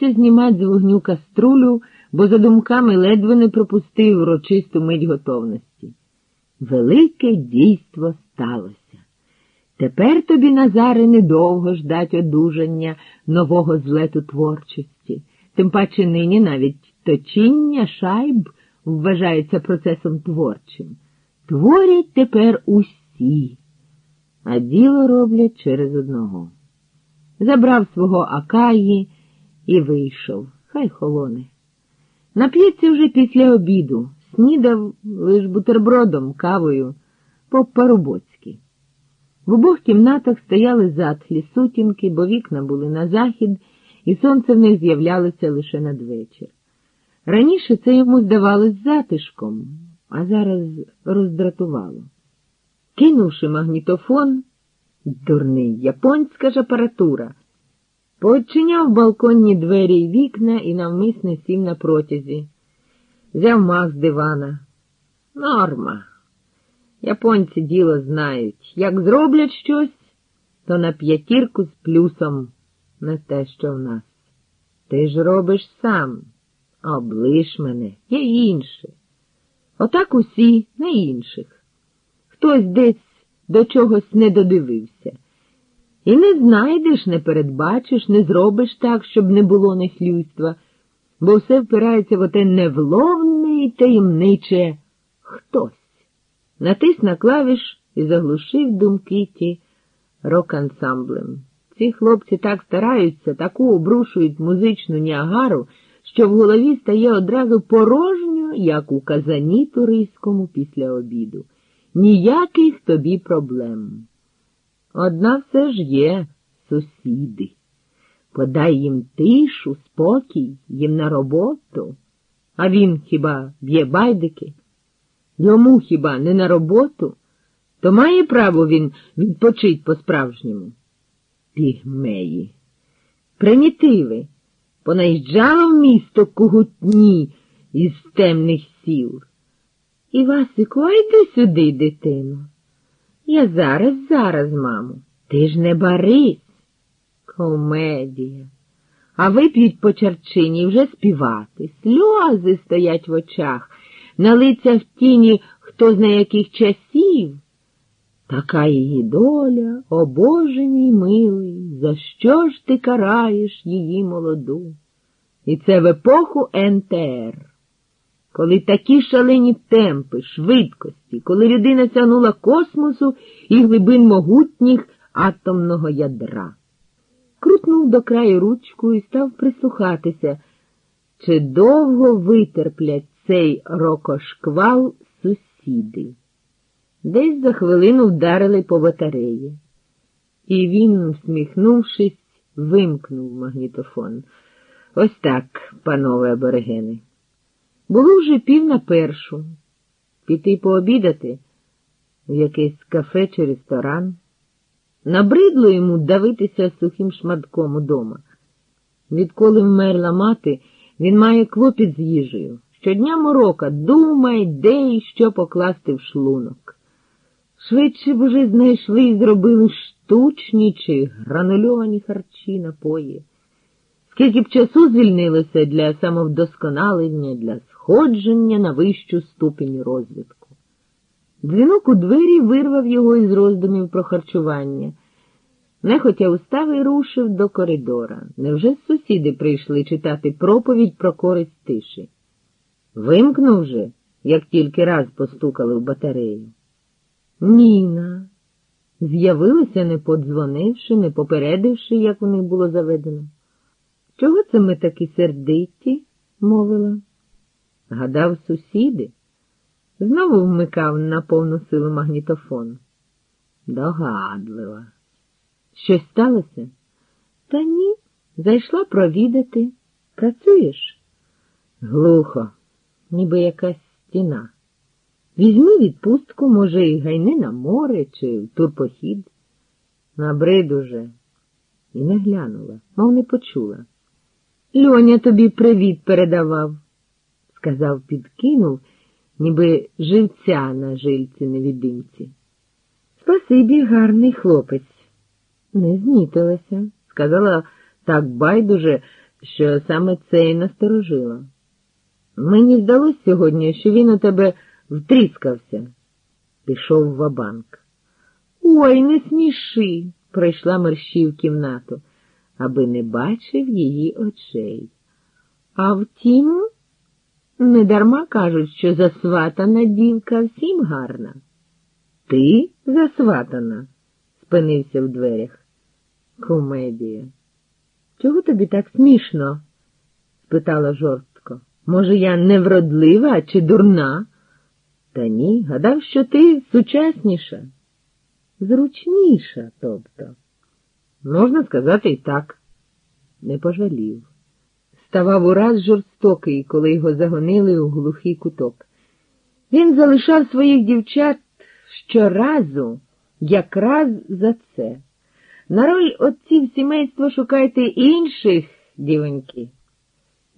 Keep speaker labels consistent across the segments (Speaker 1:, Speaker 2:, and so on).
Speaker 1: кинувся знімати з вогню каструлю, бо за думками ледве не пропустив урочисту мить готовності. Велике дійство сталося. Тепер тобі, Назаре, недовго ждать одужання нового злету творчості, тим паче нині навіть точіння шайб вважається процесом творчим. Творять тепер усі, а діло роблять через одного. Забрав свого Акаї і вийшов, хай холоне. Нап'ється вже після обіду, снідав лиш бутербродом, кавою, по-парубоцьки. В обох кімнатах стояли затхлі сутінки, бо вікна були на захід, і сонце в них з'являлося лише надвечір. Раніше це йому здавалось затишком, а зараз роздратувало. Кинувши магнітофон, дурний японська ж апаратура, поочиняв балконні двері й вікна і навмисне сів на протязі. Взяв мах з дивана. Норма. Японці діло знають. Як зроблять щось, то на п'ятірку з плюсом не те, що в нас. Ти ж робиш сам. Облиш мене, є інші. Отак усі на інших. Хтось десь до чогось не додивився. І не знайдеш, не передбачиш, не зробиш так, щоб не було нехлюйства, бо все впирається в оте невловне і таємниче хтось. Натис на клавіш і заглушив думки ті рок-ансамблем. Ці хлопці так стараються, таку обрушують музичну ніагару, що в голові стає одразу порожньо, як у казані туристському після обіду. Ніяких тобі проблем. Одна все ж є сусіди. Подай їм тишу, спокій, їм на роботу. А він хіба б'є байдики? Йому хіба не на роботу? То має право він відпочить по-справжньому. Пігмеї. Примітиви. Понаїжджало в місто кугутні із темних сіл. Івасику, а йди сюди, дитино. Я зараз, зараз, мамо. Ти ж не барись. Комедія. А вип'ють по черчині вже співати. Сльози стоять в очах, на лицях тіні хто зна яких часів. Така її доля, о Боже милий, за що ж ти караєш її молоду? І це в епоху НТР. Коли такі шалені темпи, швидкості, коли людина тягнула космосу і глибин могутніх атомного ядра. Крутнув до краю ручку і став прислухатися, чи довго витерплять цей рокошквал сусіди. Десь за хвилину вдарили по батареї. І він, всміхнувшись, вимкнув магнітофон. Ось так, панове аборигени. Було вже пів на першу. Піти пообідати в якесь кафе чи ресторан. Набридло йому давитися сухим шматком удома. Відколи вмерла мати, він має клопіт з їжею. Щодня морока думай, де і що покласти в шлунок. Швидше б уже знайшли і зробили штучні чи гранульовані харчі напої. Скільки б часу звільнилося для самовдосконалення, для сходження на вищу ступінь розвитку. Дзвінок у двері вирвав його із роздумів про харчування. Нехотя устав і рушив до коридора. Невже сусіди прийшли читати проповідь про користь тиші? Вимкнув же, як тільки раз постукали в батарею. Ніна. З'явилася, не подзвонивши, не попередивши, як у них було заведено. Чого це ми такі сердиті? мовила. Гадав, сусіди. Знову вмикав на повну силу магнітофон. Догадлива. Щось сталося? Та ні, зайшла провідати. Працюєш? Глухо, ніби якась стіна. Візьми відпустку, може, і гайни на море чи в турпохід. Набрид уже. І не глянула, мов не почула. Льоня тобі привіт передавав, сказав, підкинув, ніби живця на жильці невідимці. Спасибі, гарний хлопець. Не знітилася, сказала так байдуже, що саме це і насторожило. Мені здалось сьогодні, що він у тебе втріскався. Пішов в банк Ой, не сміши, пройшла мерщій в кімнату, аби не бачив її очей. А втім, недарма кажуть, що засватана дівка всім гарна. Ти засватана? спинився в дверях. Комедія. Чого тобі так смішно? спитала жорстко. Може, я невродлива чи дурна? Та ні, гадав, що ти сучасніша, зручніша, тобто. Можна сказати і так, не пожалів. Ставав ураз жорстокий, коли його загонили у глухий куток. Він залишав своїх дівчат щоразу якраз за це. На роль отців сімейства шукайте інших, дівоньки.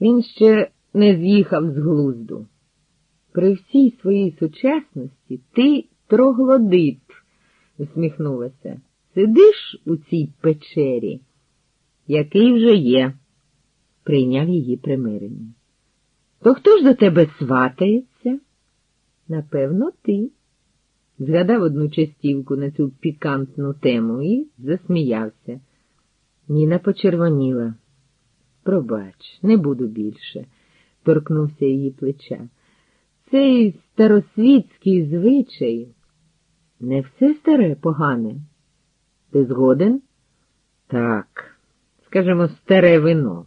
Speaker 1: Він ще не з'їхав з глузду. При всій своїй сучасності ти троглодит, усміхнулася. Сидиш у цій печері, який вже є, прийняв її примирення. То хто ж до тебе сватається? Напевно, ти. Згадав одну частівку на цю пікантну тему і засміявся. Ніна почервоніла. Пробач, не буду більше, торкнувся її плеча. Цей старосвітський звичай не все старе погане. Ти згоден? Так, скажемо, старе вино.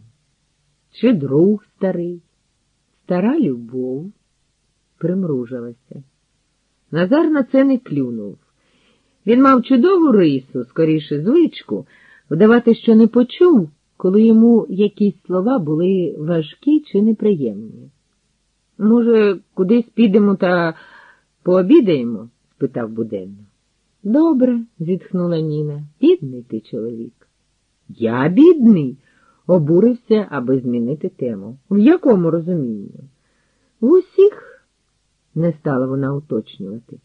Speaker 1: Чи друг старий, стара любов примружилася. Назар на це не клюнув. Він мав чудову рису, скоріше звичку, вдавати, що не почув, коли йому якісь слова були важкі чи неприємні. Може, кудись підемо та пообідаємо? спитав буденно. Добре, зітхнула Ніна. Бідний ти чоловік. Я бідний, обурився, аби змінити тему. В якому розумінні? В усіх, не стала вона уточнювати,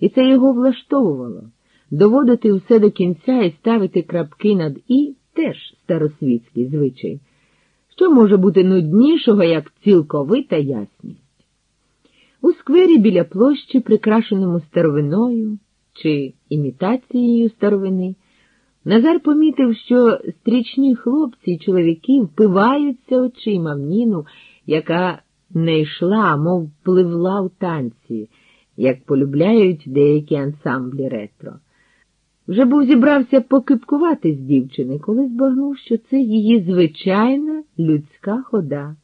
Speaker 1: і це його влаштовувало. Доводити все до кінця і ставити крапки над і теж старосвітський звичай. Що може бути нуднішого, як цілковита ясність? У сквері біля площі, прикрашеному старовиною чи імітацією старовини, Назар помітив, що стрічні хлопці й чоловіки впиваються очима в Ніну, яка не йшла, мов пливла в танці, як полюбляють деякі ансамблі ретро. Вже був зібрався покипкувати з дівчини, коли збагнув, що це її звичайна людська хода.